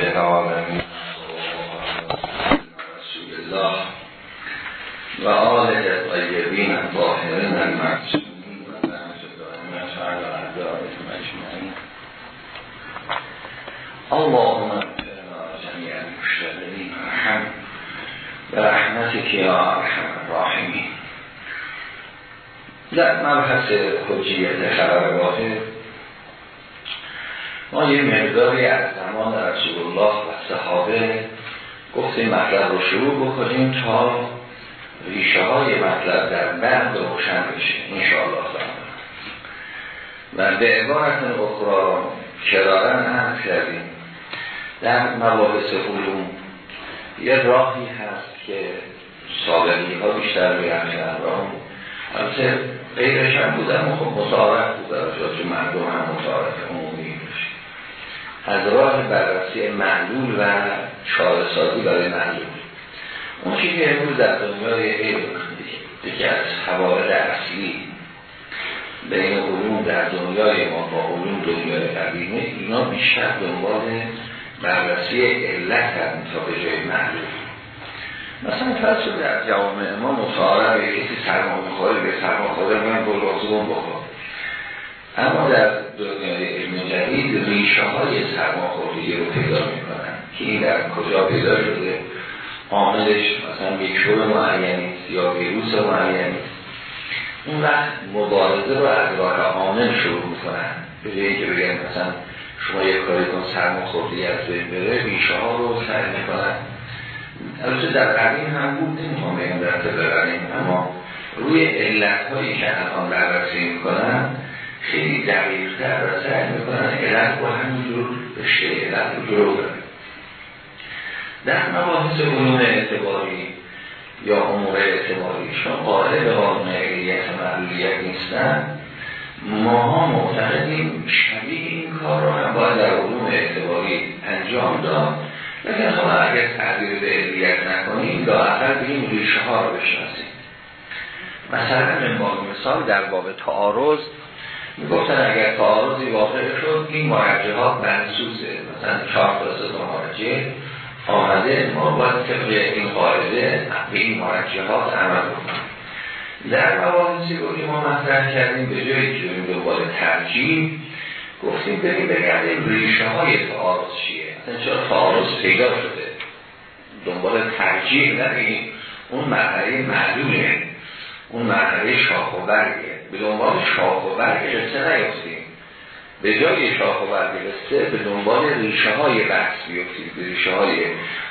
رب العالمین رسول الله. و آله طیبین الطاهرین المعصومین و لعنت دائمت علی اعدائهم اجمعین اللهم اغفرنا جمیع المشتغلین أرحم. برحمتك یا أرحم الراحمین در مبحث حجیت خبر واحد. ما یه مقداری از زمان رسول الله و صحابه گفتیم مطلب رو شروع بکنیم تا ریشه های مطلب در بعد روشن بشه انشاءالله. و به عبارت اخرى کرارن هم کردیم. در مباحث علوم یه راهی هست که سابقی ها بیشتر بیرمید راه البته غیرش هم بودن خب متعارف بود در مردم هم عمومی از راه بررسی معلول و سازی برای معلول. اون چیزی که امروز در دنیای علم یکی از حوارد اصلی بین علوم در دنیای ما با علوم دنیای قدیمه اینا بیشتر دنبال بررسی علت هم تا به جای معلول. مثلا فرض در جوامع ما متعارف کسی سرما می‌خوره به سرما خوره من بلغزون بخور اما در دنیای علم جدید ریشه های سرماخوردگی رو پیدا می‌کنن که این در کجا پیدا شده. عاملش مثلا یک شور معینی یا ویروس معینی اون وقت مبارزه رو از راه عامل شروع می‌کنن. به جایی که بگن مثلا شما یک کاری کن سرماخوردگی از بین بره ریشه ها رو سر می‌کنن. البته در قدیم هم بود نمی‌خوام بگم در ببریم اما روی علت هایی که الان بررسی می‌کنن خیلی دقیقتر و سعی می‌کنن علت با همینجور رشته علت رو جلو در مباحث علوم اعتباری یا امور اعتباری شما قائل به قانون علیت معلولیت نیستن. ماها معتقدیم شبیه این کار رو هم باید در علوم اعتباری انجام داد. لیکن خب اگر تعبیر به علیت نکنیم لااقل بگیم ریشه ها رو بشناسیم. مثلا من مثال در باب تعارض گفتن اگر تعارضی واقع شد این مرجه ها منسوسه. مثلا چهار تا سه مرجه آمده ما باید طبق این قاعده به این مرجحات عمل بکنیم. در رو که ما مطرح کردیم به جایی که دنبال ترجیح گفتیم بریم بگردیم ریشه های تعارض چیه؟ مثلا چرا تعارض پیدا شده؟ دنبال ترجیح نبینیم اون مرحله معلومه. اون مرحله شاخ و برگه. به دنبال شاخ و برگ قصه نیفتیم به جای شاخ و برگ قصه به دنبال ریشه های بحث بیفتیم به ریشه های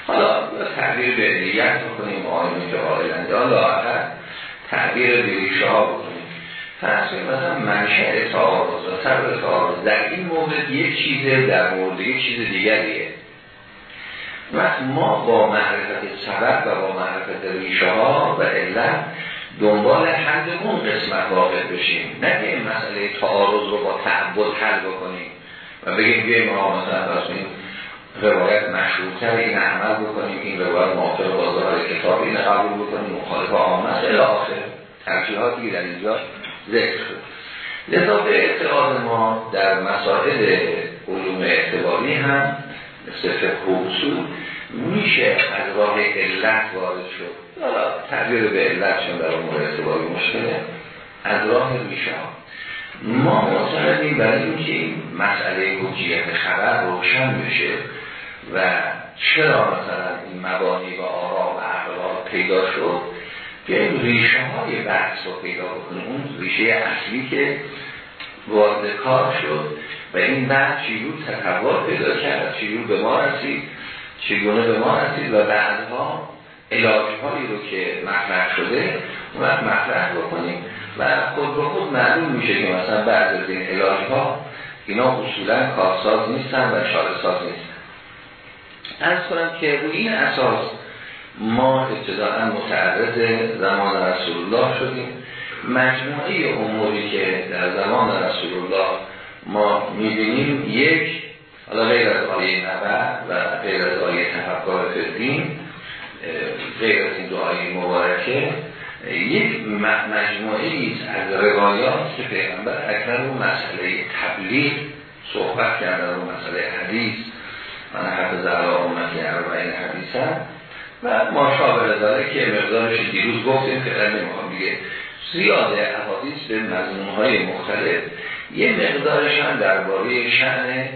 حالا تعبیر به علیت بکنیم آیمی که قائلند یا لاغر تعبیر به ریشه ها بکنیم. فرض مثلا منشأ تعارض و سبب تعارض. در این مورد یک چیزه در مورد یک چیز دیگریه. وقت ما با معرفت سبب و با معرفت ریشه ها و علت دنبال حل اون قسمت واقع بشیم. نه این مسئله تعارض رو با تعبد حل بکنیم و بگیم بیایم ما مثلا این روایت مشروطتر این عمل بکنیم این روایت موافق با ظاهر کتاب این قبول بکنیم مخالف آمد الی آخر. ترجیحاتی در اینجا ذکر شد. لذا به اعتقاد ما در مسائل علوم اعتباری هم مثل اصول میشه از راه علت وارد شد. تعبیر به علت شد در امور اعتباری مشکله. از راه میشه ما معتقدیم برای اینکه این مسئله حجیت خبر روشن بشه و چرا مثلا این مبانی و آرا و اقلال پیدا شد؟ که ریشه های بحث رو پیدا بکنیم اون ریشه اصلی که وارد کار شد و این بحث چیزور تطور پیدا کرد چیزور به ما رسید چگونه به ما رسید و بعدها علاجهایی رو که مطرح شده اون مطرح بکنیم. و خود به خود معلوم میشه که مثلا بعد از این علاجها اینا اصولا کارساز نیستن و ساز نیستن. از کنم که روی این اساس ما ابتداعا متعرض زمان رسول الله شدیم. مجموعه اموری که در زمان رسول الله ما می‌بینیم یک حالا غیر از آیه نبع و غیر از آیه تفکر فردین غیر از این دعای مبارکه یک مجموعه از روایات که پیغمبر اکرم رو مسئله تبلیغ صحبت کردن رو مسئله حدیث من حفظ علا امتی اربعین حدیثه و ما شابه داره که مقدارش دیروز گفتیم که در نمی‌خوام دیگه زیاده احادیث به مضمون های مختلف. یه مقدارش هم درباره شأن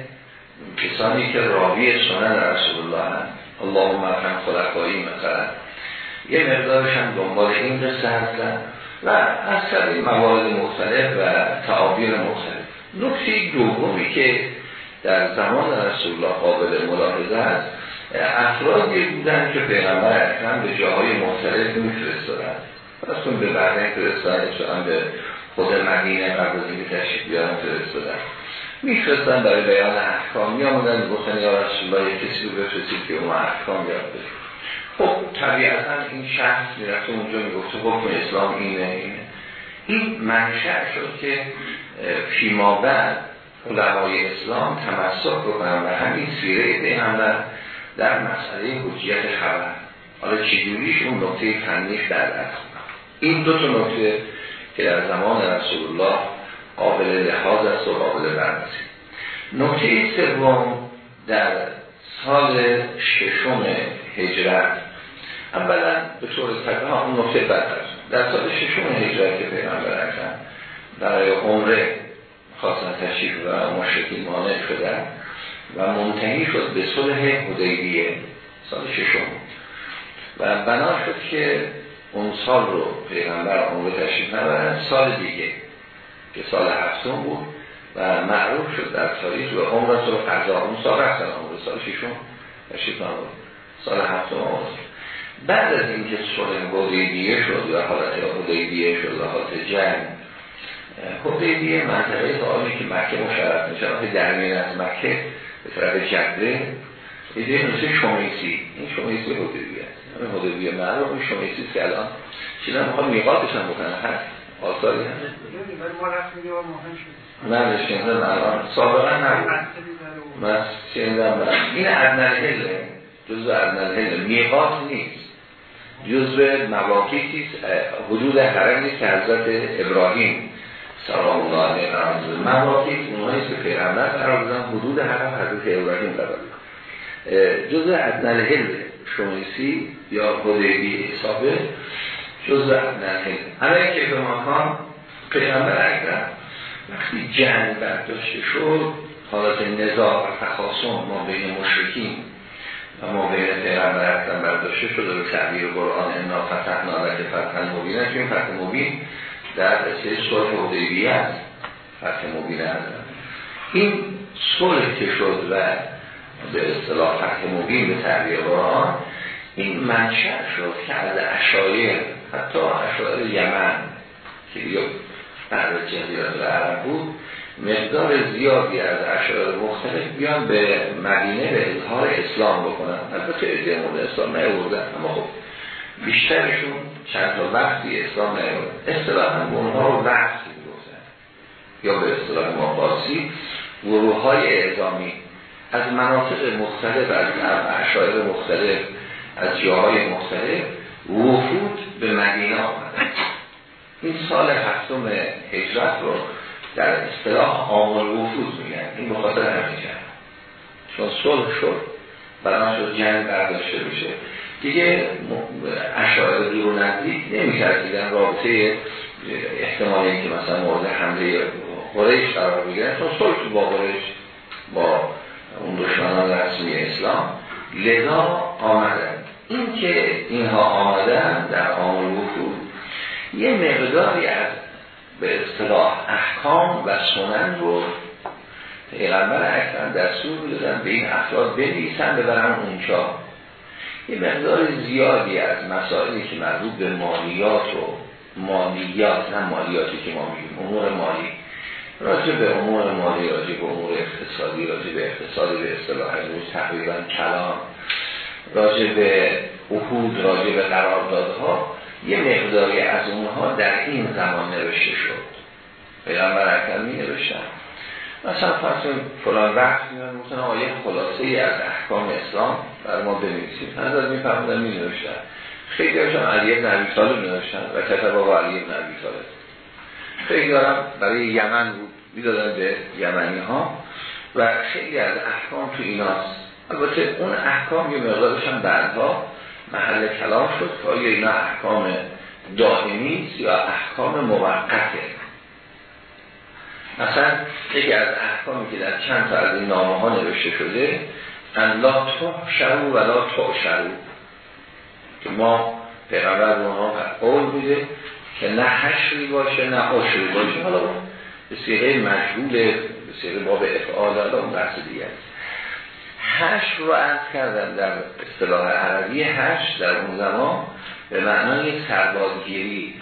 کسانی که راوی سنن رسول الله هم اللهم ارحم خلقایی مثلا یه مقدارش هم دنبال این قصه هستن و از این موارد مختلف و تعابیر مختلف. نکته دومی که در زمان رسول الله قابل ملاحظه است افرادی بودن که پیغمبر اکرم به جاهای مختلف میفرستادن فرستون به برنه فرستادن به خود مدینه قبل اینکه تشریف بیارن فرستادن. میفرستن برای بیان احکام. می آمدن گفتن یا رسول الله کسی رو بفرستید که اون احکام یاد بده. خب طبیعتا این شخص می‌رفته اونجا می‌گفته حکم اسلام اینه اینه. این منشأ شد که فیما بعد علمای اسلام تمسک بکنن و همین سیره پیغمبر در مسئله حجیت خبر. حالا چجوریش اون نقطه فنیش در این دو تا نکته که در زمان رسول الله قابل لحاظ است و قابل بررسی. نکته سوم در سال ششم هجرت اولا به طور تقریبا اون نکته بعد در سال ششم هجرت که پیغمبر اکرم برای عمره خواستن تشریف و مشرکین مانع شدن و منتهی شد به صلح حدیبیه سال ششم. و بنا شد که اون سال رو پیغمبر عمره تشریف نبرن سال دیگه. که سال هفتم بود و معروف شد در تاریخ و عمرت رو قضا اون سال رفتن عمره سال ششم تشریف نبرن سال هفتم عمره بعد از اینکه صلح حدیبیه شد و حالت حدیبیه شد و حالت جنگ حدیبیه منطقه تعالی که مکه مشرف میشه که درمین از مکه به طرف جده ایده مثل شمیسی این شمیسی حدیبیه همین حدیبیه معروف شمیسی که الان چیزا می‌خواد میقاتش هم بکنن هست آثاری هست نه شنیدم الان سابقا نبود. من شنیدم این ادنالهله جزو ادنالهله میقات نیست. جزو مواقیتی حدود حرمی که حضرت ابراهیم سلام الله علیه و مواقیت اونهایی که پیغمبر قرار بودن حدود حرم حضرت ابراهیم قرار جزء ادنال هل شمیسی یا حدیبی حسابه. ادنال هل همه که به مکان پیغمبر اکرم وقتی جنگ برداشته شد حالت نزاع و تخاصم ما بین مشرکین و ما بین پیغمبر اکرم برداشته شد به تعبیر قرآن انا فتحنا لک فتح مبین این فتح مبین در رسیه صلح حدیبیه است. فتح مبین این صلح که شد و به اصطلاح فتح مبین به تعبیر قرآن این منشأ شد که از اشایر حتی اشایر یمن که یا بعد جزیرات عرب بود مقدار زیادی از اشایر مختلف بیان به مدینه به اظهار اسلام بکنن. البته ایده مورد اسلام نیوردن اما خب بیشترشون چند تا وقتی اسلام نیوردن هم اونها رو وقتی گفتن یا به اصطلاح ما فارسی گروه های اعزامی از مناطق مختلف از اشایر مختلف از جاهای مختلف وفود به مدینه آمدن این سال هفتم هجرت رو در اصطلاح آمال وفود میگن. این بخاطر همین چون صلح شد برای شد جنگ برداشته بشه. دیگه اشاعر دور و نزدیک نمیکردیدن رابطه احتمالی که مثلا مورد حمله قریش قرار بگیرن. چون صلح با قریش با اون دشمنان رسمی اسلام لذا آمدن. این که اینها آمدن در آمال وفود یه مقداری از به اصطلاح احکام و سنن رو پیغمبر اکرم دستور دادن به این افراد بنویسن ببرن اونجا. یه مقدار زیادی از مسائلی که مربوط به مالیات و مالیات نه مالیاتی که ما میگیم امور مالی. راجع به امور مالی راجع به امور اقتصادی راجع به اقتصادی به اصطلاح روز تقریبا کلام. راجع به احود راجع به قراردادها یه مقداری از اونها در این زمان نوشته شد. پیغمبر اکرم می نوشتن مثلا فرض فلان وقت میان مثلا آیه خلاصه ای از احکام اسلام بر ما بنویسید. حضرت میفهمدن می نوشتن خیلی هاشون علی ابن ابی طالب نوشتن و کتب آقا علی ابن طالب. خیلی دارم برای یمن بود می‌دادن به یمنی ها و خیلی از احکام تو ایناست. البته اون احکام یه مقدارش هم بعدها محل کلام شد که آیا اینا احکام دائمی یا احکام موقته؟ مثلا یکی از احکامی که در چند تا از این نامه ها نوشته شده ان لا شروع و لا شروع که ما پیغمبر اونها قول میده که نه حشری باشه نه عشری باشه. حالا به سیغه مجهول به سیغه باب افعال اون بحث دیگه است. هشت رو عرض کردن در اصطلاح عربی. هشت در اون زمان به معنای سربازگیری.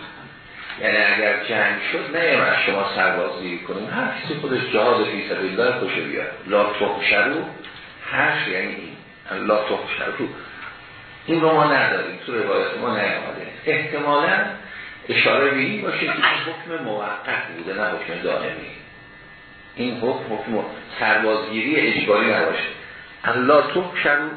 یعنی اگر جنگ شد نه از شما سربازگیری کنیم. هر کسی خودش جهاد فی سبیل الله خوشه بیاد لا شروع هشت یعنی این. لا شروع این رو ما نداریم. تو روایت ما نیامده. احتمالا اشاره به این باشه که حکم موقت بوده نه حکم دائمی. این حکم حکم سربازگیری اجباری نباشه. الله تو شروع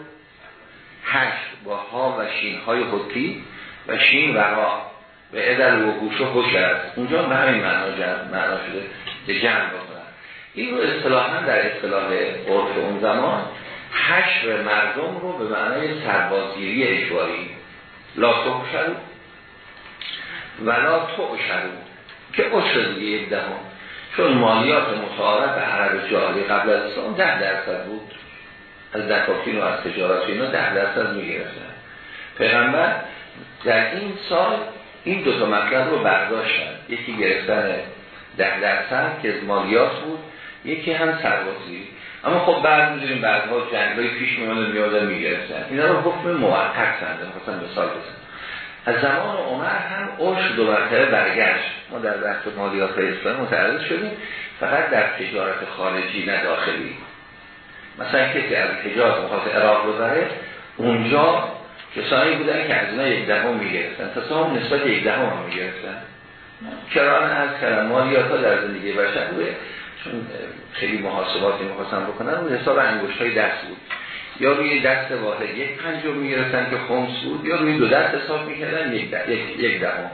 هشت با ها و شین های حتی و شین و ها و ادل و گوش و است اونجا به همین معنا, شده به جمع بکنن. این رو اصطلاحا در اصطلاح عرف اون زمان حشر مردم رو به معنای سربازگیری اجباری. لا تو شروع ولا تو شروع که عشر دیگه دهم. چون مالیات متعارف عرب جاهلی قبل از اسلام ده درصد بود. از دکاکین و از تجارت اینا ده درصد می‌گرفتن. پیغمبر در این سال این دو تا مطلب رو برداشتن. یکی گرفتن ده درصد که از مالیات بود یکی هم سربازی اما خب بعد می‌دونیم بعدها جنگای پیش میمونه میادن می‌گرفتن. اینا رو حکم موقت سنده مثلا مثال بزن از زمان عمر هم عرش دو مرتبه برگشت. ما در بحث مالیات اسلام متعرض شدیم. فقط در تجارت خارجی نه داخلی. مثلا کسی از تجارت مخواست عراق بذاره اونجا کسانی بودن که از اینا یک دهم می‌گرفتن. تصام نسبت یک دهم هم می‌گرفتن. کران از مالیات ها در زندگی بشن بوده. چون خیلی محاسباتی می‌خواستن بکنن اون حساب انگوش های دست بود. یا روی دست واحد یک پنجم می‌گرفتن که خمس بود یا روی دو دست حساب می‌کردن یک, یک, یک دهم.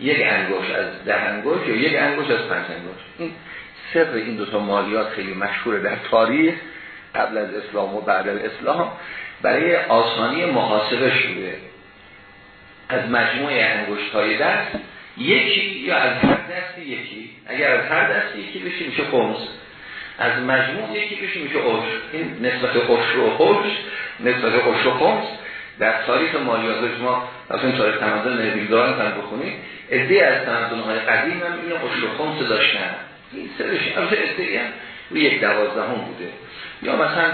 یک انگوش از ده انگوش یا یک انگوش از پنج انگوش سر این دوتا مالیات خیلی مشهور در تاریخ. قبل از اسلام و بعد از اسلام برای آسانی محاسبه شده از مجموعه انگوشت های دست یکی یا از هر دستی یکی. اگر از هر دستی یکی بشه میشه خمس از مجموع یکی بشه میشه عشر این نسبت عشر و خمس نسبت عشر و خمس در تاریخ مالیات ما مثلا تاریخ تمدن نبیلداران هم بخونید ادهی از تمدن های قدیم هم این عشر و خمس داشتن. این سرش از ادهی هم یک دوازدهم بوده. یا مثلا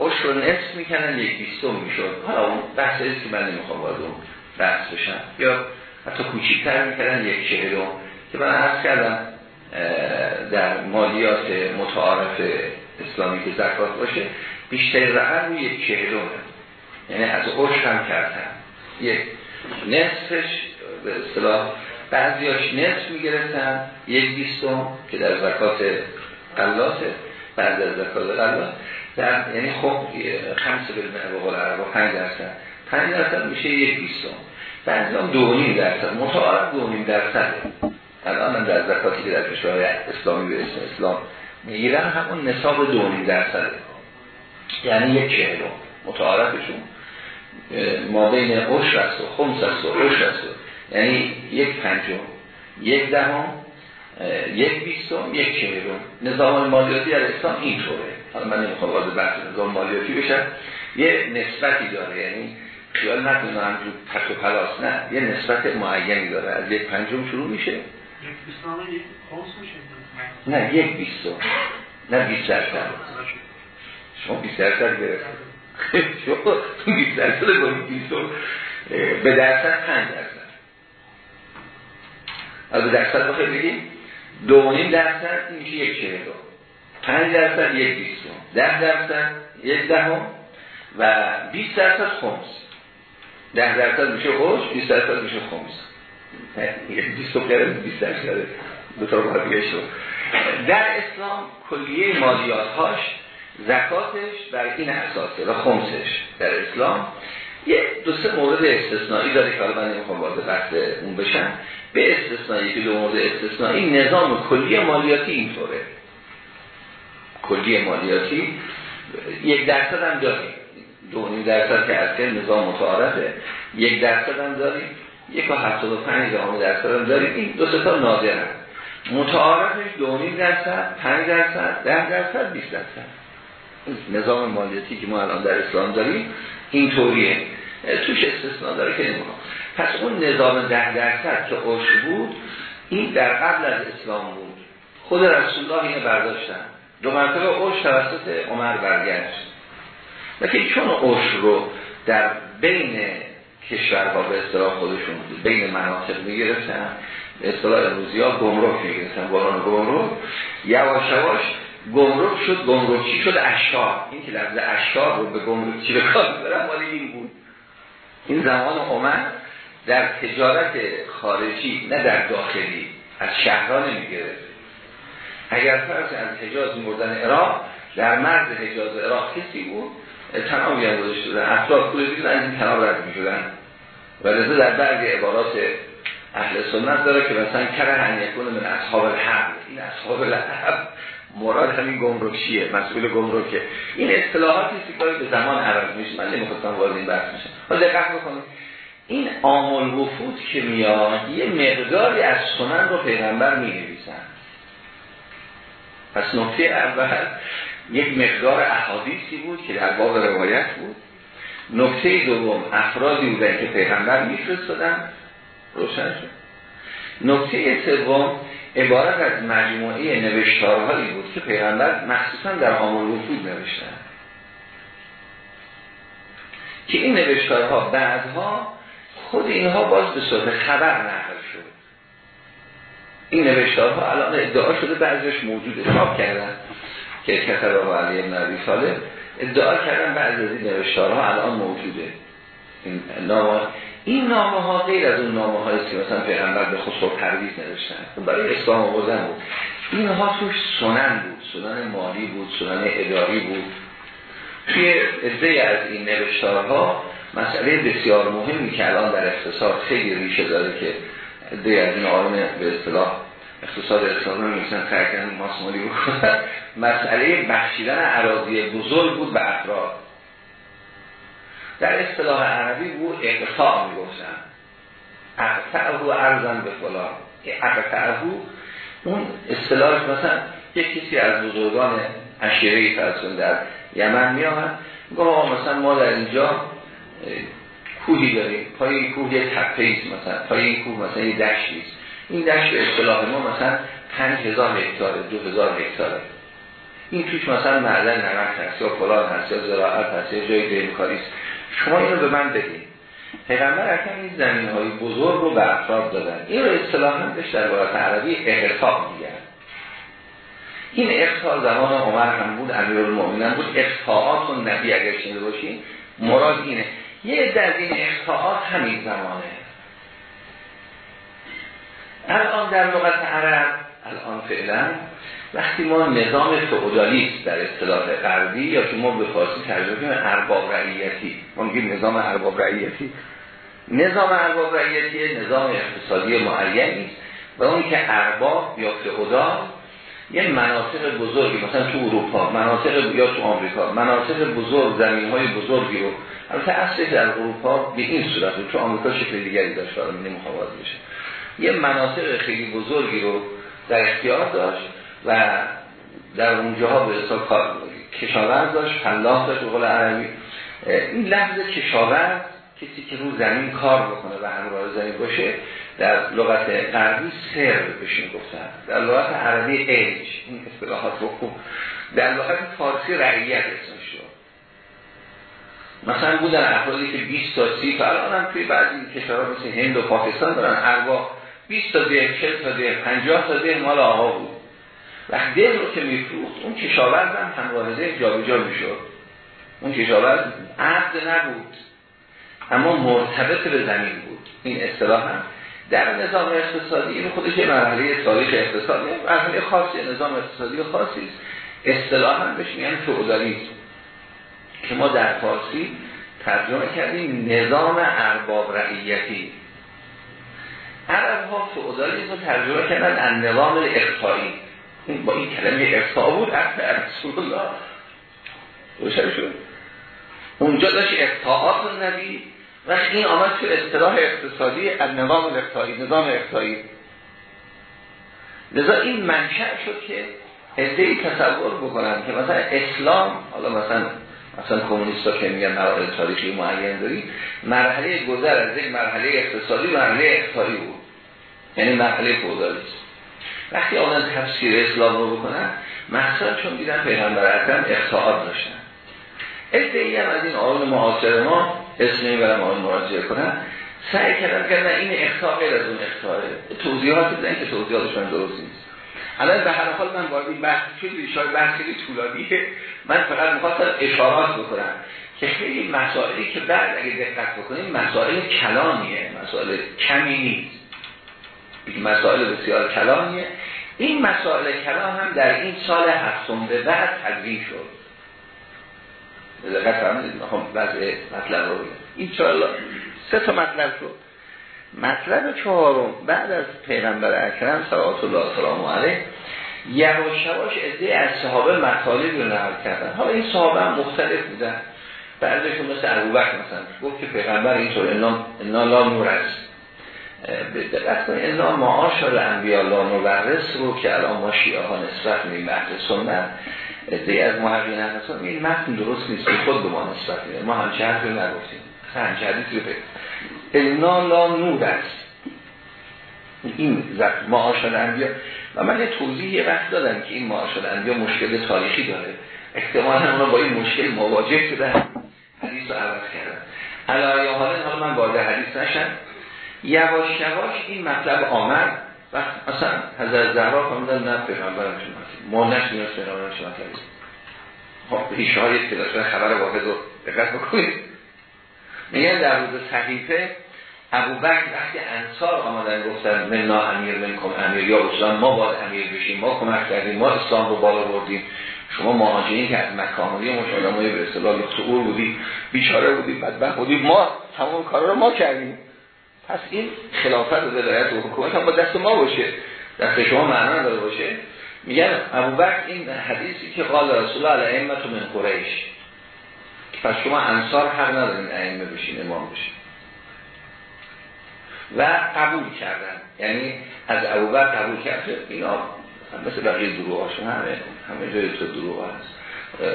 عشر رو نصف می‌کنن یک بیستم می‌شد. حالا اون بحث است که من نمی‌خوام وارد اون بحث بشم. یا حتی کوچیکتر می‌کنن یک چهلم که من عرض کردم در مالیات متعارف اسلامی که زکات باشه بیشتر رعر روی یک چهلمه یعنی از عشر هم کردن. یک نصفش به اصطلاح بعضیاش نصف می‌گرفتن. یک بیستم که در زکات قلاته بعد از زکات قلات در یعنی خب خمسه به قول عرب 5 درصد. 5 درصد میشه یک بیستم. بعضی هم دو نیم درصد. متعارف دو نیم درصد. الان هم در زکاتی که در کشور اسلامی به اسم اسلام می‌گیرن همون نصاب دو نیم درصده یعنی یک چهلم متعارفشون ما بین عشر است و خمس است و عشر است یعنی یک پنجم. یک دهم. یک بیستم یک چهلم نظام مالیاتی در اسلام اینطوره. حالا من نمی‌خوام وارد بحث نظام مالیاتی بشم. یه نسبتی داره یعنی خیال نکنیم همجور پس و پلاس نه. یه نسبت معینی داره. از یک پنجم شروع میشه. یک نه یک بیستم. نه بیست درصد. شما بیست درصد گرفت شما بیست درصد با بیستم به درصد پنج درصد. از درصد بخیر بگیم. دو درصد میشه یک چهل. 5 درصد یک بیستم ده درصد یک دهم و 20 درصد خمس. ده درصد میشه خوش 20 درصد میشه خمس. یک بیستم کرده 20 درصد. دو تا شد در اسلام کلیه مالیات هاش زکاتش بر این اساسه و خمسش. در اسلام یه دو سه مورد استثنایی داره که من نمی‌خوام وارد بحث اون بشم. به استثنایی که دو مورد استثنایی نظام کلی مالیاتی اینطوره. کلی مالیاتی یک درصد هم داریم. دو نیم درصد که از نظام متعارفه. یک درصد هم داریم. یک و هفتاد و پنج درصد هم داریم. این دو ستا نادر هست متعارفش دو نیم درصد پنج درصد ده درصد بیست درصد. نظام مالیاتی که ما الان در اسلام داریم این طوریه توش استثناء داره که نمی‌خوام پس اون نظام ده درصد که عشر بود این در قبل از اسلام بود. خود رسول الله اینه برداشتن. دو مرتبه عشر توسط عمر برگشت. لیکن چون عشر رو در بین کشورها به اصطلاح خودشون بین مناطق می‌گرفتن به اصطلاح امروزی ها گمرک می‌گرفتن باران گمرک یواش یواش گمرک شد گمرکچی شد؟ اشار این که لفظ اشار رو به گمرکچی به کار می‌برن مال این بود. این زمان عمر در تجارت خارجی نه در داخلی از شهرها نمی‌گرفت. اگر فرض از حجاز مردن عراق در مرز حجاز عراق کسی بود تناب هم گذاشته شدن افراد پول از این تناب رد می شدن و لذا در بعضی عبارات اهل سنت داره که مثلا کره هن یکون من اصحاب الحب. این اصحاب الحب مراد همین گمرکشیه مسئول گمرکه این اصطلاحاتی که به زمان عرض میشه من نمی‌خواستم وارد این بحث میشه حالا دقت بکنید. این عامل وفود که میاد یه مقداری از سنن رو پیغمبر می پس نکته اول یک مقدار احادیثی بود که در باب روایت بود. نکته دوم افرادی بودن که پیغمبر میفرستادن. روشن شد. نکته سوم عبارت از مجموعه نوشتارهایی بود که پیغمبر مخصوصا در عامل وفود نوشتن. که این نوشتارها بعدها خود اینها باز به صورت خبر نقل شد. این نوشتارها الان ادعا شده بعضیش موجوده چاپ کردن که کتب و علی ابن عبی ادعا کردن بعضی از این نوشتارها الان موجوده. این نامه این نامه ها غیر از اون نامه هایی که مثلا پیغمبر به خسرو پرویز نوشتن برای اسلام آوردن بود. اینها توش سنن بود سنن مالی بود سنن اداری بود. توی ازده از این نوشتارها مسئله بسیار مهمی که الان در اقتصاد خیلی ریشه داره که ازده از این آرام به اصطلاح اقتصاد اسلامی میشن سرکن ماسمالی بکنن. مسئله بخشیدن عراضی بزرگ بود به افراد. در اصطلاح عربی بود اقطاع می‌گفتن. اقطعه ارزن به فلان. اقطعه اون اصطلاحش مثلا یک کسی از بزرگان اشیره فرسون در یمن می آمد مثلا ما در اینجا کوهی داریم. پای این کوه یک تپه مثلا. پای این کوه مثلا یک دشتی این دشت به اصطلاح ما مثلا 5000 هکتار 2000 هکتاره. این توش مثلا معدن نمک هست یا فلان هست یا زراعت هست یا جای دیمکاری است. شما اینو به من بدید پیغمبر اکنون این زمین های بزرگ رو به افراد دادن. این رو اصطلاحا بهش در عبارت عربی اقطاع میگن. این اقطاع زمان عمر هم بود المؤمنین بود. اقطاعات و نبی اگر شنیده باشین مراد اینه. یه در این اقطاعات همین زمانه. الان در لغت عرب الان فعلا وقتی ما نظام فئودالیست در اصطلاح غربی یا که ما به فارسی ترجمه کنیم ارباب رعیتی ما میگیم نظام ارباب رعیتی نظام ارباب رعیتی نظام اقتصادی معینی و اون که ارباب یا فئودال یه مناطق بزرگی مثلا تو اروپا مناطق یا تو آمریکا مناطق بزرگ زمین های بزرگی رو البته اصلی در اروپا به این صورت تو آمریکا شکل دیگری داشت حالا نمی‌خوام بشه یه مناطق خیلی بزرگی رو در اختیار داشت و در اونجاها به حساب کشاورز داشت فلاح داشت به عربی. این لحظه کشاورز کسی که رو زمین کار بکنه و همراه زمین باشه در لغت غربی سر بشین گفتن در لغت عربی ایج این اصطلاحات رو در لغت فارسی رعیت اسمش شد مثلا بودن افرادی که 20 تا 30 تا الان هم توی بعضی کشورها مثل هند و پاکستان دارن اربا 20 تا ده 40 تا ده 50 تا مال آقا بود. وقت ده رو که میفروخت اون کشاورز هم ده جابجا می‌شد. اون کشاورز عبد نبود. اما مرتبط به زمین بود. این اصطلاح هم. در نظام اقتصادی این خودش یه مرحله تاریخ اقتصادی مرحله خاصی. نظام اقتصادی خاصی است. اصطلاح هم بهش میگن فئودالیسم. که ما در فارسی ترجمه کردیم نظام ارباب رعیتی. عرب ها فعودالیزم رو ترجمه کردن از نظام اقتایی با این کلمه اقتا بود از رسول الله. روشن شد. اونجا داشت اقطاعات نبی و این آمد تو اصطلاح اقتصادی از نظام الاقتصادی نظام اقتصادی. لذا این منشأ شد که ای تصور بکنن که مثلا اسلام حالا مثلا مثلا کمونیستا که میگن مراحل تاریخی معین داری مرحله گذر از یک مرحله اقتصادی مرحله اقتصادی بود. یعنی مرحله فودالیسم وقتی آنها تفسیر اسلام رو بکنن مقصد چون دیدن پیغمبر اکرم اقتصاد داشتن. ادعی هم از این آن معاصر ما اسمی برم آن مراجعه کنن. سعی کردن که این اخطاء غیر از اون اخطاءه توضیحات بزن که توضیحاتشون درست نیست. الان به هر حال من وارد بحث چون شاید بحث طولانیه. من فقط می‌خواستم اشارات بکنم که خیلی مسائلی که بعد اگه دقت بکنیم مسائل کلانیه مسائل کمی نیست. مسائل بسیار کلانیه. این مسائل کلان هم در این سال هفتم به بعد تدوین شد. دقت فرمودید؟ می‌خوام وضع مطلب رو بگم. این سه تا مطلب شد مطلب چهارم بعد از پیغمبر اکرم صلوات الله سلام علیه یواش عده از صحابه مطالب رو نقل کردن. حالا این صحابه هم مختلف بودن. بعضیشون مثل ابوبکر مثلا. گفت که پیغمبر اینطور انا لا نور است به دقت کنید انا معاشر انبیاء لا نورس رو که الان ما شیعه ها نسبت می مهد سنت ادهی از محقین احسان این متن درست نیست خود به ما نسبت می ما همچه حرفی نگفتیم. همچه حدیثی رو انا لا نور است. این معاشر انبیاء. و من یه توضیح یه وقت دادم که این معاشر انبیاء مشکل تاریخی داره. احتمالا اونا با این مشکل مواجه شده حدیث رو عوض کردن علایه حالا من وارد حدیث نشم. یواش یواش این مطلب آمد. و مثلا حضرت زهرا فرمودن نه شما ما نشیم پیغمبرم شما خب پیش های خبر واحد رو دقت بکنید. میگن در روز صحیفه ابو بکر وقتی انصار آمدن گفتن من نا امیر کم امیر یا اصلا ما باید امیر بشیم ما کمک کردیم ما اسلام رو بالا بردیم. شما مهاجرین که از ما آدمای به اصطلاح لختور بودی بیچاره بودی بدبخت بودی ما تمام کارا رو ما کردیم. پس این خلافت و ولایت و حکومت هم با دست ما باشه. دست شما معنا داره باشه. میگن ابوبکر این حدیثی که قال رسول الله علیه و من قریش. پس شما انصار حق ندارین ائمه بشین امام بشین. و قبول کردن. یعنی از ابوبکر قبول کرده اینا مثل بقیه دروغ همه همه جای تو دروغ هست.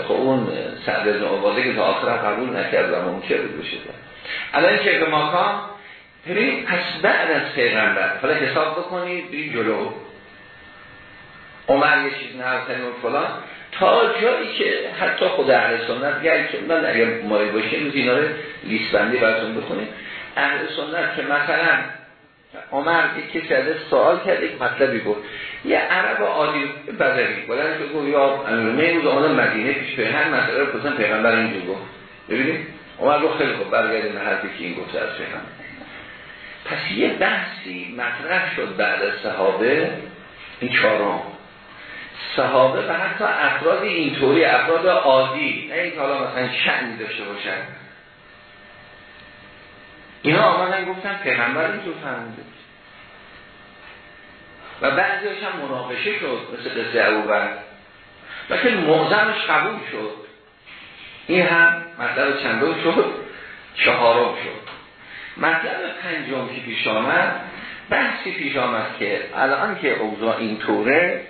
خب اون سعد ابن عباده که تا آخر قبول نکرد و ممکن بشه. الان که به ماکان ببینید پس بعد از پیغمبر. حالا حساب بکنید بریم جلو. عمر یه چیز نه و فلان. تا جایی که حتی خود اهل سنت گر که من اگر مایل باشه این اینا رو لیست بندی براتون بخونیم. اهل سنت که مثلا عمر یک کسی ازش سوال کرد یک مطلبی گفت. یه عرب عادی بذاری بلند شد گفت یا امیر روز آمدن مدینه پیش به هر مسئله رو پسن پیغمبر اینجور گفت. ببینیم؟ عمر رو خیلی خوب برگردیم حرفی که این گفته از پیغمبر. پس یه بحثی مطرح شد بعد از صحابه این چهارم صحابه و حتی افراد اینطوری افراد عادی نه این حالا مثلا شعنی داشته باشن. اینا آمدن گفتن پیغمبر اینجور فرمونده و بعضی هم مناقشه شد مثل قصه ابوبکر. لیکن معظمش قبول شد. این هم مطلب چندم شد؟ چهارم شد. مطلب پنجم که پیش آمد بحثی پیش آمد که الان که اوضاع اینطوره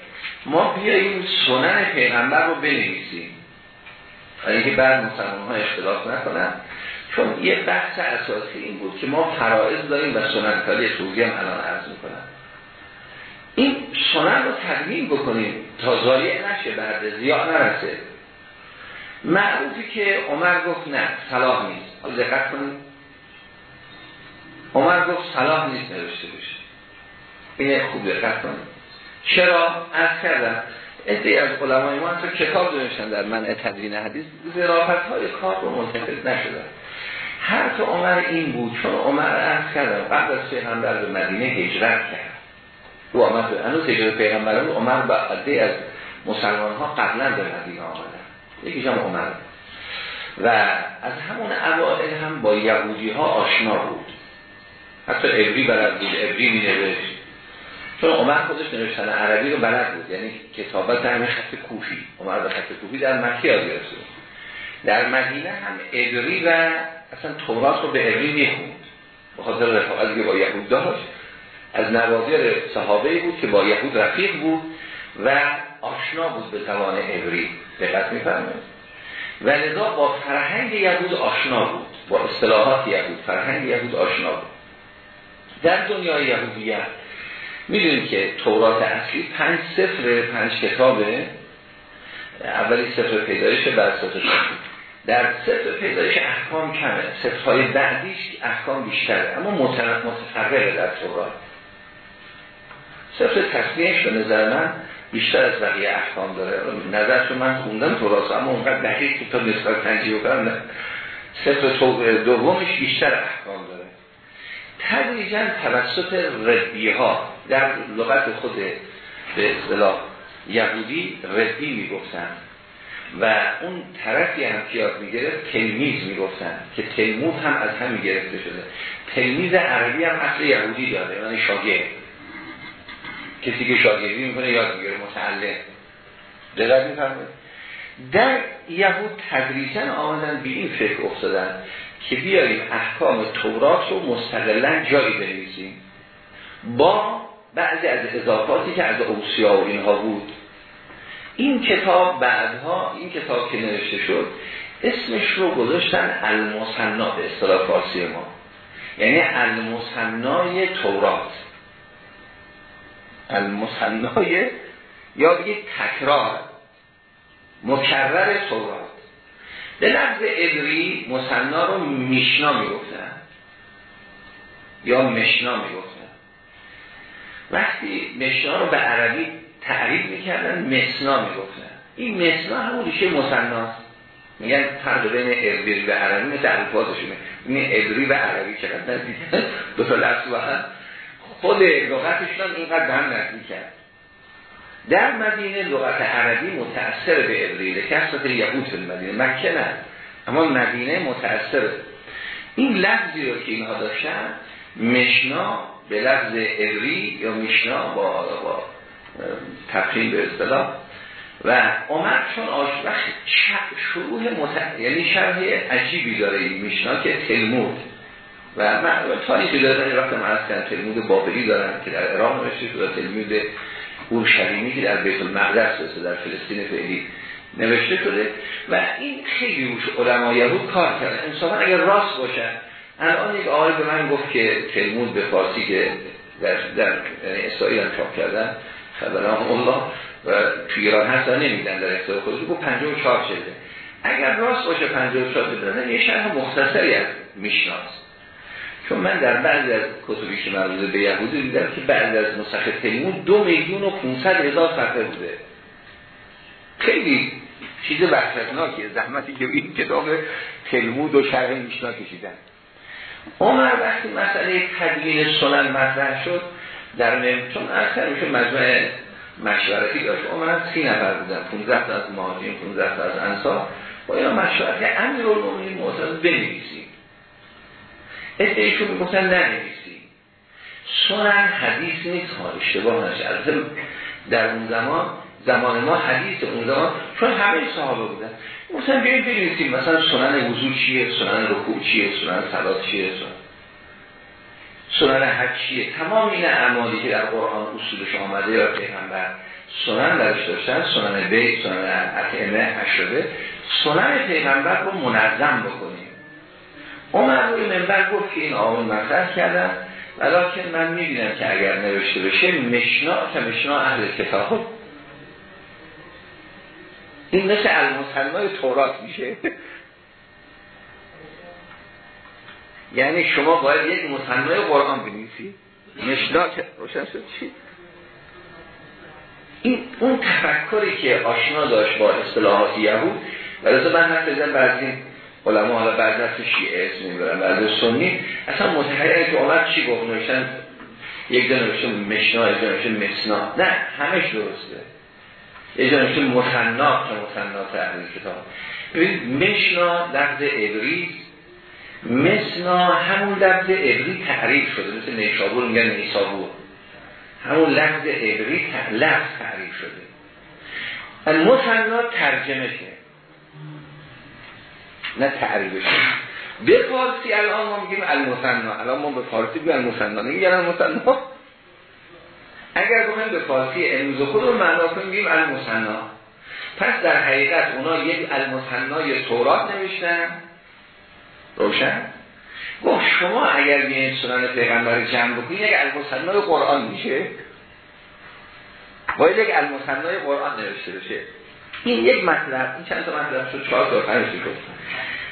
ما بیاییم سنن پیغمبر رو بنویسیم. و اینکه بعد مسلمان ها اختلاف نکنن چون یه بحث اساسی این بود که ما فرائض داریم و سنن کاری توضیح هم الان عرض می‌کنم. این سنن رو تدوین بکنیم تا زایع نشه بعد زیاد نرسه. معروفی که عمر گفت نه صلاح نیست. دقت کنیم. عمر گفت صلاح نیست نوشته بشه این خوب دقت کنیم چرا؟ از کردم ادهی از علمای ما تو کتاب دونشتن در من تدوین حدیث ظرافت های کار رو ملتفت نشدن. حرف عمر این بود چون عمر از کردم قبل از پیغمبر به مدینه هجرت کرد. او آمد به هنوز هجرت پیغمبران عمر با عده از مسلمان ها قبلا به مدینه آمدن یکیش هم عمر. و از همون اوائل هم با یهودی ها آشنا بود. حتی ابری برد بود ابری می نوشت چون عمر خودش نوشتن عربی رو بلد بود یعنی کتابت همین خط کوفی. عمر به خط کوفی در مکی یاد گرفته در مدینه هم ابری و اصلا تورات رو به ابری می‌خوند. به خاطر رفاقتی که با یهود داشت. از نوادر صحابه بود که با یهود رفیق بود و آشنا بود به زبان عبری. دقت میفرمایید. و لذا با فرهنگ یهود آشنا بود. با اصطلاحات یهود فرهنگ یهود آشنا بود. در دنیای یهودیت. می‌دونیم که تورات اصلی پنج سفر پنج کتابه. اولی سفر پیدایش بعد سفر در سفر پیدایش احکام کمه. سفرهای بعدیش احکام بیشتره اما متفرقه در تورات. سفر تصمیهش به نظر من بیشتر از بقیه احکام داره. نظرشو من خوندم تورات اما اونقدر دقیق که تا نسبت تنجیه کنم سفر دومش بیشتر احکام داره. تدریجا توسط ردی ها در لغت خود به اصطلاح یهودی ردی می‌گفتن و اون طرفی هم که یاد می‌گرفت تلمیز می‌گفتن که تلمود هم از همین گرفته شده. تلمیز عربی هم اصل یهودی داره یعنی شاگرد. کسی که شاگردی می‌کنه یاد می‌گیره متعلم. دقت میفرمایید. در یهود تدریجا آمدن به این فکر افتادن که بیاریم احکام تورات رو مستقلا جایی بنویسیم. با بعضی از اضافاتی که از اوسیا و اینها بود. این کتاب بعدها این کتاب که نوشته شد اسمش رو گذاشتن المصنا به اصطلاح فارسی ما. یعنی المصنای تورات. المصنای یا بگید تکرار. مکرر تورات. به لفظ ادری مصنا رو میشنا می‌گفتن. یا مشنا می‌گفتن. وقتی مشنا رو به عربی تعریف می‌کردن مسنا می‌گفتن. این مسنا همون ریشه مصناست میگن فرق بین ادری و عربی مثل الفاظشونه این ادری و عربی چقدر نزدیک دو تا لفظ خود لغتشون اینقدر به هم نزدیک کرد در مدینه لغت عربی متأثر به ابریل کسرت یهود فی مدینه مکه نه. اما مدینه متأثر. این لفظی رو که اینها داشتن مشنا به لفظ ابری یا مشنا با, با تفخیم به اصطلاح. و عمر چون آشبخ شروع مت... یعنی شرح عجیبی داره این میشنا که تلمود. و من تا اینکه دارن وقت من از تلمود بابلی دارن که در ایران نوشته شده تلمود اورشلیمی که در بیت المقدس در فلسطین فعلی نوشته شده و این خیلی روش علمای یهود کار کردن. انصافا اگر راست باشن الان یک آقای به من گفت که تلمود به فارسی که در, در یعنی اسرائیل هم چاپ کردن خبران الله و توی ایران هستن نمیدن در اختیار خودش گفت 54 شده. اگر راست باشه 54 بدن یه شرح مختصری از میشناس. چون من در بعضی از کتبی که مربوط به یهودی دیدم که بعد از نسخ تلمود دو میلیون و 500 هزار صفحه بوده. خیلی چیز وحشتناکیه زحمتی که این کتاب تلمود و شرح میشنا کشیدن. عمر وقتی مسئله تدوین سنن مطرح شد در نم چون اکثر میشه مجمع مشورتی داشت. عمر سی نفر بودن 15 تا از مهاجرین 15 تا از انصار. با اینا مشورت امیرالمومنین معتز بنویسیم ادعیشون می‌گفتن ننویسیم سنن حدیث نیست. ها اشتباه نشه. در اون زمان زمان ما حدیث اون زمان. چون همه صحابه بودن. مثلا بیایید بنویسیم. مثلا سنن وضو چیه؟ سنن رکوع چیه؟ سنن صلات چیه؟ سنن سنن حج چیه؟ تمام این اعمالی که در قرآن اصولش آمده یا پیغمبر سنن درش داشتن سنن بیت سنن اطعمه اشربه سنن پیغمبر رو منظم بکنیم. عمر روی منبر گفت که این آمون مطرح کردن. ولیکن من می‌بینم که اگر نوشته بشه مشنا که مشنا اهل کتاب. این مثل المسلمای تورات میشه. یعنی شما باید یک مصنوع قرآن بنویسی. که روشن شد چی؟ این اون تفکری که آشنا داشت با اصطلاحات یهود. ولی من حرف بزن بعضی علما حالا بعضی از شیعه اسم می‌برن بعضی سنی اصلا متحیره که آمد چی گفت؟ نوشتن یک جا نوشته مشنا یک جا نوشته مسنا نه همش درسته. یک جا نوشته مصنا که مصنا تحریر کتاب. ببینید مشنا لفظ عبری مسنا همون لفظ عبری تعریف شده. مثل نیشابور میگن نیسابور. همون لفظ عبری لفظ تعریف شده. المثنا ترجمه که نه تعریبش به فارسی الان ما میگیم المثنا الان ما به فارسی بگیم المثنا نمیگن المثنا اگر بخوایم به فارسی امروز خود رو معنا کنیم میگیم المثنا پس در حقیقت اونا یک المثنا تورات نوشتن. روشن؟ گفت شما اگر بیاین سنن پیغمبر جمع بکنید یک المثنای قرآن میشه. باید یک المثنای قرآن نوشته بشه. این یک مطلب این چند تا مطلب شد؟ چهار تا پنج گفتم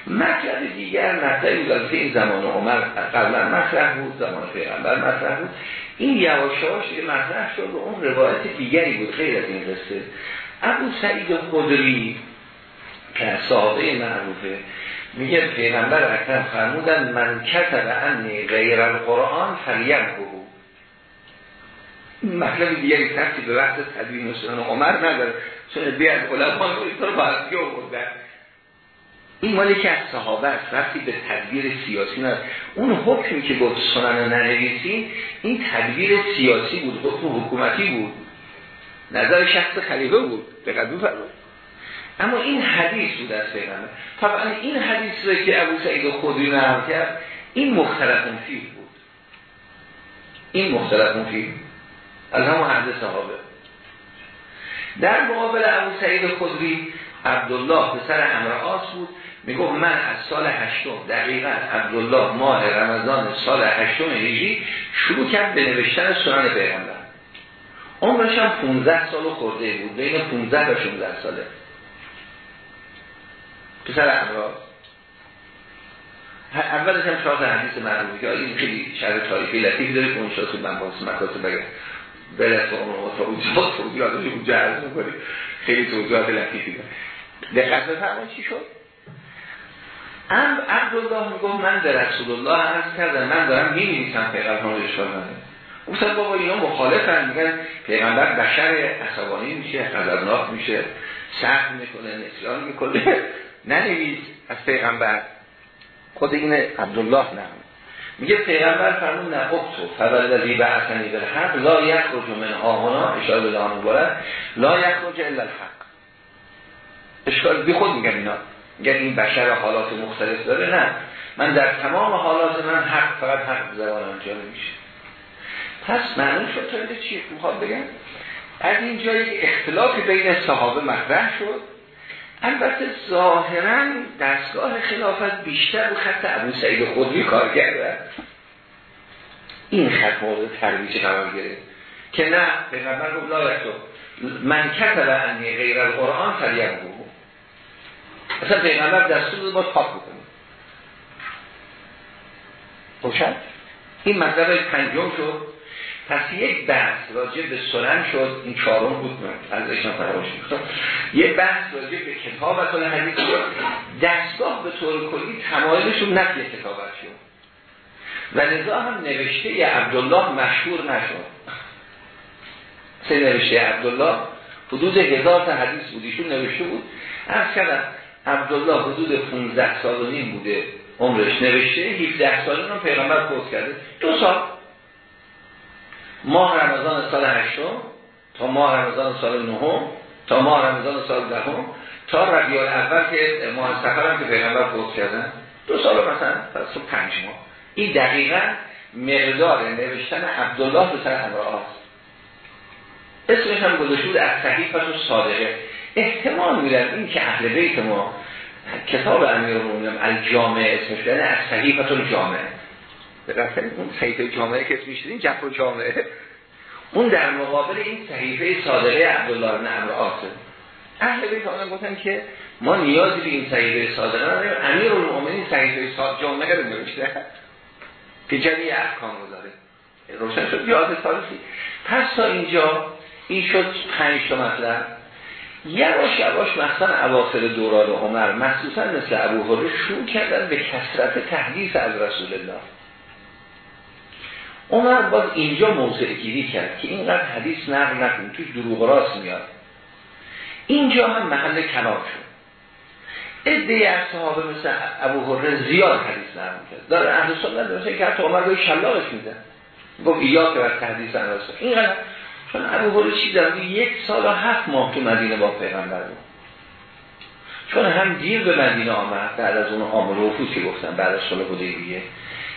مطلب دیگر مطلبی بود این زمان عمر قبلا مطرح بود زمان پیغمبر مطرح بود. این یواشاش یه مطرح شد و اون روایت دیگری بود خیلی از این قصه. ابو سعید خدری که صحابه معروفه میگه پیغمبر اکرم فرمودن من کتب انی غیر القرآن فریم بود مطلب دیگری کسی به وقت تدوین سنن عمر نداره. چون بیاد علمان رو اینطور بازگی بودن این مالی که از صحابه است وقتی به تدبیر سیاسی نداره اون حکمی که گفت سنن ننویسی این تدبیر سیاسی بود حکم حکومتی بود. نظر شخص خلیفه بود. قدوم فرمود اما این حدیث بود از پیغمبر. طبعا این حدیث رو که ابو سعید خودی نقل کرد این مختلف فیه بود. این مختلف فیه از همون حد صحابه. در مقابل ابو سعید خدری عبدالله پسر امرآس بود. می‌گفت من از سال هشتم دقیقا عبدالله ماه رمضان سال هشتم هجری شروع کرد به نوشتن سنن پیغمبر. عمرش هم 15 سال خورده بود بین 15 تا 16 ساله. پسر امراض اولش هم چهار حدیث معروفی که این خیلی شرح تاریخی لطیفی داره که اون شاست من باز مکاتب بگم بلد اون تا اونجا توضیحات رو اونجا عرض می‌کنی خیلی توضیحات لطیفی داره دقت بفرمایید چی شد؟ ام عبدالله میگم من در رسول الله عرض کردم من دارم می‌نویسم پیغمبر رو اشاره گفتن بابا اینا مخالفن میگن پیغمبر بشر عصبانی میشه غضبناک میشه سخت می‌کنه نسیان می‌کنه. ننویس از پیغمبر. خود این عبدالله نه. میگه پیغمبر فرمون نه اکتو فبالذی بعثنی بالحق لا یخرج من آهنا اشاره به دهان مبارک لا یخرج الا الحق. اشکال بی خود میگن اینا. میگن این بشر حالات مختلف داره. نه. من در تمام حالات من حق فقط حق زبانم جا میشه. پس معلوم شد تا چی می‌خواد بگم؟ از اینجا یک اختلافی بین صحابه مطرح شد البته ظاهرا دستگاه خلافت بیشتر رو خط ابو سعید خودی کار کرده. این خط مورد ترویج قرار گرفت. که نه پیغمبر گفت لا تو من کتب انی غیر القرآن فریم بود اصلا پیغمبر دستور با پاک بکنیم روشن این مطلب پنجم شد. پس یک بحث راجع به سنن شد این چهارم بود از اشنا یک بحث راجع به کتابت و حدیث شد. دستگاه به طور کلی تمایلشون نفی کتابت شد و نزا هم نوشته عبدالله مشهور نشد. سه نوشته عبدالله حدود هزار تا حدیث بود ایشون نوشته بود. از کردم عبدالله حدود 15 سال و نیم بوده عمرش نوشته 17 سال رو پیغمبر فوت کرده. دو سال. ماه رمضان سال هشتم تا ماه رمضان سال نهم تا ماه رمضان سال دهم تا ربیع اول که ماه سفر هم که پیغمبر فوت کردن. دو سال مثلا پس پنج ماه. این دقیقا مقدار نوشتن عبدالله به سر همراه اسمش هم گذاشته بود از صحیفت و صادقه. احتمال میرن این که اهل بیت ما کتاب امیر المومنین الجامع اسمش یعنی از صحیفت الجامع رفتن اون صحیفه جامعه که دیدین جفر جامعه. اون در مقابل این صحیفه صادقه عبدالله بن عمرو آسه اهل بیت آنها گفتن که ما نیازی به این صحیفه صادقه نداریم. امیر المؤمنین صحیفه صادقه جامعه رو نوشته که جمعی احکام رو داره. روشن شد. یاد تاریخی. پس تا اینجا این شد پنج تا مطلب. یواش یواش مثلا اواخر دوران عمر مخصوصا مثل ابو شروع کردن به کسرت تحدیث از رسول الله. عمر باز اینجا موضع گیری کرد که اینقدر حدیث نقل نکن توی دروغ راست میاد. اینجا هم محل کلام شد. ادهی از صحابه مثل ابو هره زیاد حدیث نقل کرد داره اهل سنت مثل که حتی عمر باید شلاقش میده. گفت ایا که بر تحدیث انراسه اینقدر چون ابو هره چی یک سال و هفت ماه تو مدینه با پیغمبر بود. چون هم دیر به مدینه آمد بعد از اون وفود که گفتن بعد از صلح حدیبیه.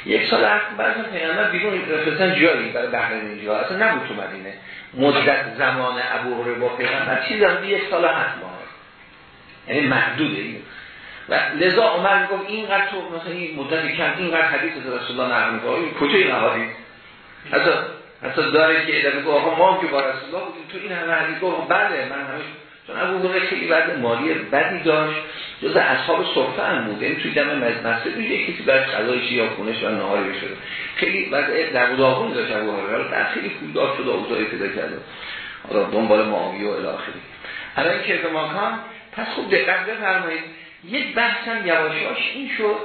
یک سال اخر بعد از پیغمبر بیرون رفتن جایی برای بحرین اینجا. اصلا نبود تو مدینه. مدت زمان ابو هریره با پیغمبر. چیز هم یک سال هست ماه. یعنی محدوده این. و لذا عمر می‌گفت اینقدر تو مثلا این مدت کم اینقدر حدیث از رسول الله نقل این حدیث حتی حتی داره که ادامه میگه آقا ما که با رسول الله بودیم تو این همه حدیث گفت بله من همه چون ابو هریره خیلی بعد مالی بدی داشت. جز اصحاب صفه هم بود این یعنی توی دم مسجد میگه کسی بعد غذایش یا خونش و نهاری شده. خیلی بعد در داغون داشت ابو هریره بعد خیلی داشت شده اوضاعی پیدا کرده حالا دنبال معاویه و الی آخری الان که ماکان پس خوب دقت بفرمایید. یک بحثم یواشاش این شد.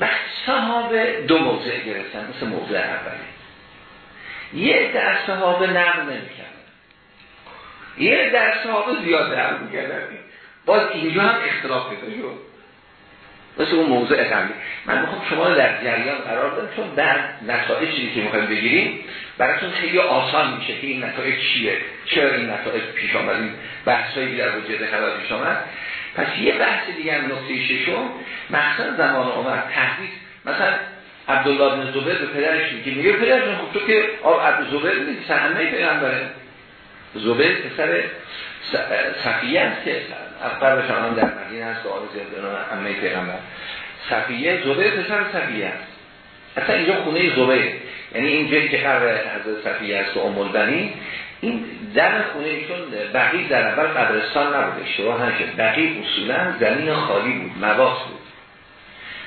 بحث صحابه دو موضع گرفتن. مثل موضع اولی. یه در صحابه نقل نمی‌کردن. یه در صحابه زیاد نقل می‌کردن. باز اینجا هم اختلاف پیدا شد. مثل اون موضوع قبلی من می‌خوام شما در جریان قرار بدم چون در نتایجی که می‌خوایم بگیریم براتون خیلی آسان میشه که این نتایج چیه؟ چرا این نتایج پیش آمد؟ این بحثایی در وجود خبر پیش آمد. پس یه بحث دیگه هم نقطه ششم مقصد زمان عمر تحدیث. مثلا عبدالله بن زبیر به پدرش میگه میگه پدرش خب تو که عبد زبیر نیست سهمه پیغمبره. زبیر پسر صفیه است که اکبر شما در مدینه هست آل زیادان امه پیغمبر. صفیه زبیر پسر صفیه است. اصلا اینجا خونه زبیر. یعنی این جایی که قبر حضرت صفیه است و ام این در خونه ایشون بقی در اول قبرستان نبود اشتباه نشد بقی اصولا زمین خالی بود مواس بود.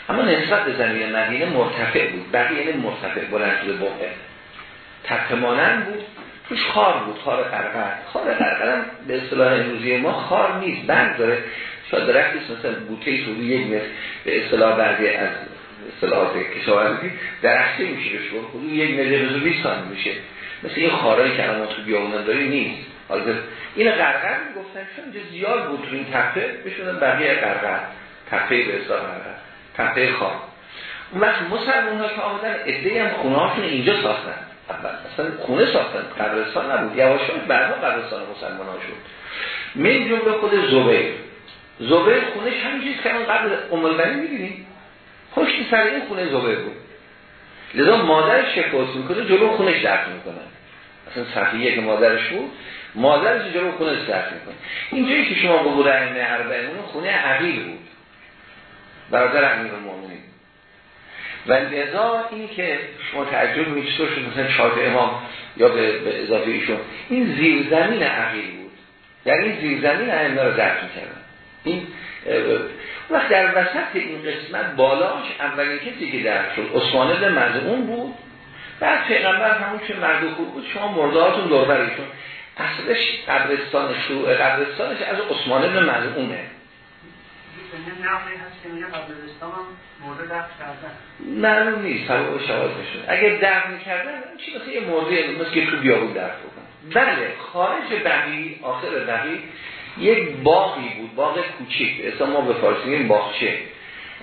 اما نسبت به زمین مدینه مرتفع بود. بقی یعنی مرتفع بلند شده بقه تپه بود. توش خار بود خار قرقر خار قرقر به اصطلاح امروزی ما خار نیست برگ داره. شاید درختی مثلا بوته تو یک متر به اصطلاح بعضی از اصطلاحات کشاورزی درختی میشه بشه حدود یک متر به 20 میشه. مثل این خارایی که الان تو بیابونن داری نیست. حالا این قرقر می‌گفتن. چون زیاد بود تو این تپه بشونن بقیه قرقر تپه به اصطلاح قرقر تپه خار. اون وقت مسلمان ها که آمدن ادهی هم خونه اینجا ساختن. اصلا خونه ساختن. قبرستان نبود. یواشان بعدا قبرستان مسلمان ها شد. من جمله خود زبیر. زبیر خونش همین که اون قبل امالبنی میدینیم پشت سر این خونه زبیر بود. لذا مادرش شکوست می‌کنه جلو خونش درک می‌کنه. اصلا صفیه که مادرش بود مادرش جلو خونش درک می‌کنه. اینجایی که شما بگو رحمه اربعین خونه عقیل بود. برادر امیر المومنین و لذا این که شما تعجب میشه شد مثلا چهار امام یا به, اضافه ایشون؟ این زیرزمین عقیل بود. در این زیرزمین ائمه رو درک می‌کردن. این وقت در وسط این قسمت بالاش اولین کسی که درک شد عثمان بن مزعون بود. بعد پیغمبر همون که مرد خوب بود شما مردهاتون دور اصلش قبرستان شروع قبرستانش از عثمان بن مزعونه معلوم نیست سبب شواز میشون اگر درد می‌کردن چی مثل یه مرده مثل که تو بیابون درد بکن بله خارج بقی آخر بقی یک باقی بود باغ کوچیک اصلا ما به فارسی میگیم باغچه.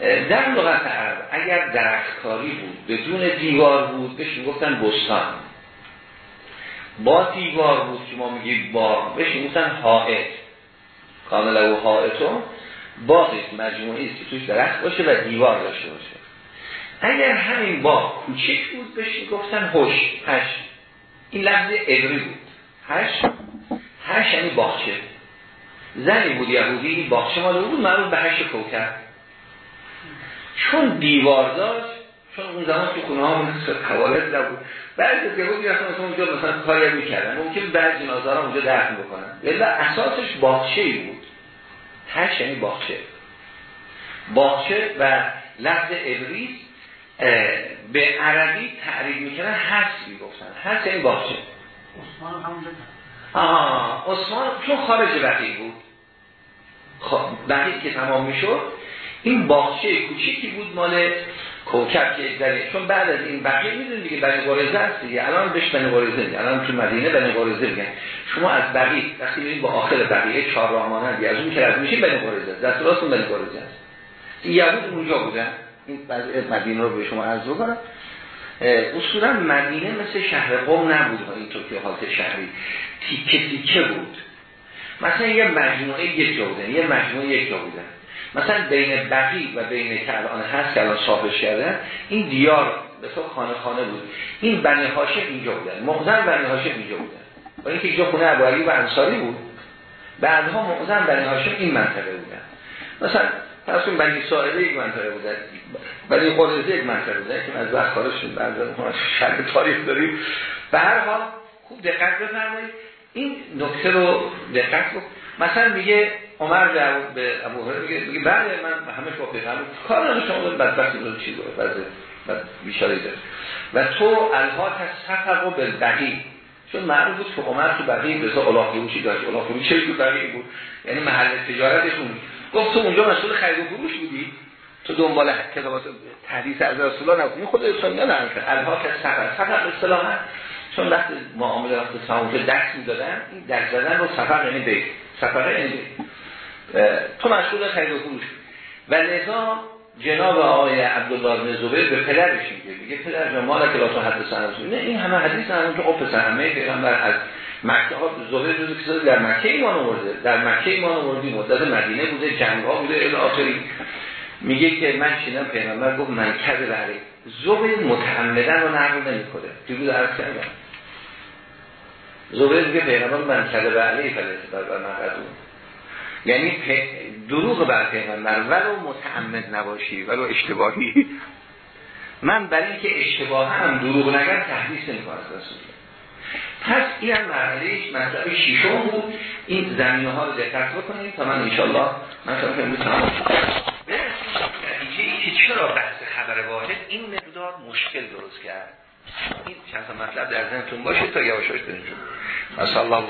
در لغت عرب اگر درختکاری بود بدون دیوار بود بهش می‌گفتن بستان. با دیوار بود که ما میگیم باغ بهش می‌گفتن حائط. کامل او حائطون. باغ مجموعه‌ای است که توش درخت باشه و دیوار داشته باشه. اگر همین باغ کوچک بود بهش گفتن حش حش. این لفظ عبری بود. حش حش یعنی باغچه. زنی بود یهودی باغچه مال بود معروف به حش کوکب. چون دیوار داشت چون اون زمان تو خونه ها توالت نبود. بعضی از یهودی رفتن اونجا مثلا کاری می‌کردن. ممکن بعضی نازارا اونجا دفن بکنن ولی اساسش باغچه بود. هش یعنی باغچه باغچه و لفظ ابریز به عربی تعریف می‌کنن هست می‌گفتن. هست یعنی باغچه عثمان همونجا آها عثمان چون خارج بقیه بود. بقیه که تمام می‌شد این باغچه کوچیکی بود مال کوکب که داره چون بعد از این بقیه می‌دونید دیگه بنی قریظه هست دیگه. الان بهش بنی قریظه الان تو مدینه بنی قریظه میگن. شما از بقیه وقتی میرید با آخر بقیه چهار راه مانند از اون که از میشین بنی قریظه دست راستون بنی قریظه است. یهود اونجا بودن. این مدینه رو به شما عرض بکنم. اصولا مدینه مثل شهر قوم نبود اینطور که حالت شهری. تیکه تیکه بود. مثلا یه مجموعه یک جا بودن یه مجموعه یک جا بودن. مثلا بین بقی و بین که الان هست که الان صافش کردن این دیار تو خانه خانه بود. این بنی هاشم اینجا بودن. مغزن بنی هاشم اینجا بودن. و اینکه اینجا خونه ابو و انصاری بود بعدها مغزن بنی هاشم این منطقه بودن. مثلا پس اون بنی سائله یک منطقه بودن. بنی قرزه یک منطقه بودن. که از وقت شد بعد تاریخ داریم. به هر حال خوب دقت بفرمایید. این نکته رو دقت بود مثلا میگه عمر به ابو میگه میگه بله من همه با پیغمبر کار شما بدبختی رو چیز رو بعد بیشاری داره و تو الها تصفق و بالبقی چون معروف بود که عمر تو بقیه به الاغ فروشی داشت؟ فروشی چه تو بقیه بود. یعنی محل تجارتشون گفت تو اونجا مسئول خرید و فروش بودی؟ تو دنبال کتابات تحدیث از رسول الله نکنی خود سنت نه الها تصفق فقط اصطلاحا چون وقت معامله وقت ساموشه دست می‌دادن این دست زدن رو سفر یعنی به سفر یعنی تو مسئول خرید و فروش. و لذا جناب آقای عبدالله بن به پدرش میگه. میگه پدر جان مالک لا حدث نه این همه حدیث هم که قف همه پیغمبر از مکه ها زبیر جزو کسایی در مکه ایمان آورده. در مکه ایمان آوردی مدت مدینه بوده جنگ ها بوده الی آخری. میگه که من شیدم پیغمبر گفت من کذب علی زبیر متعمدن رو نقل نمی‌کنه. دیروز عرض کردم. زبیر میگه پیغمبر من کذب علی فلسه بر نقدون یعنی دروغ بر پیغمبر ولو متعمد نباشی ولو اشتباهی. من برای اینکه اشتباه هم دروغ نگم تحدیث نمی‌کنم. رسول پس این هم مرحلهش مطلب شیشم بود. این زمینه ها رو دقت بکنید تا من انشالله من تا امروز تمام نتیجه ای که چرا بحث خبر واحد این مقدار مشکل درست کرد؟ این چند مطلب در ذهنتون باشه تا یواشاش بریم مثلا الله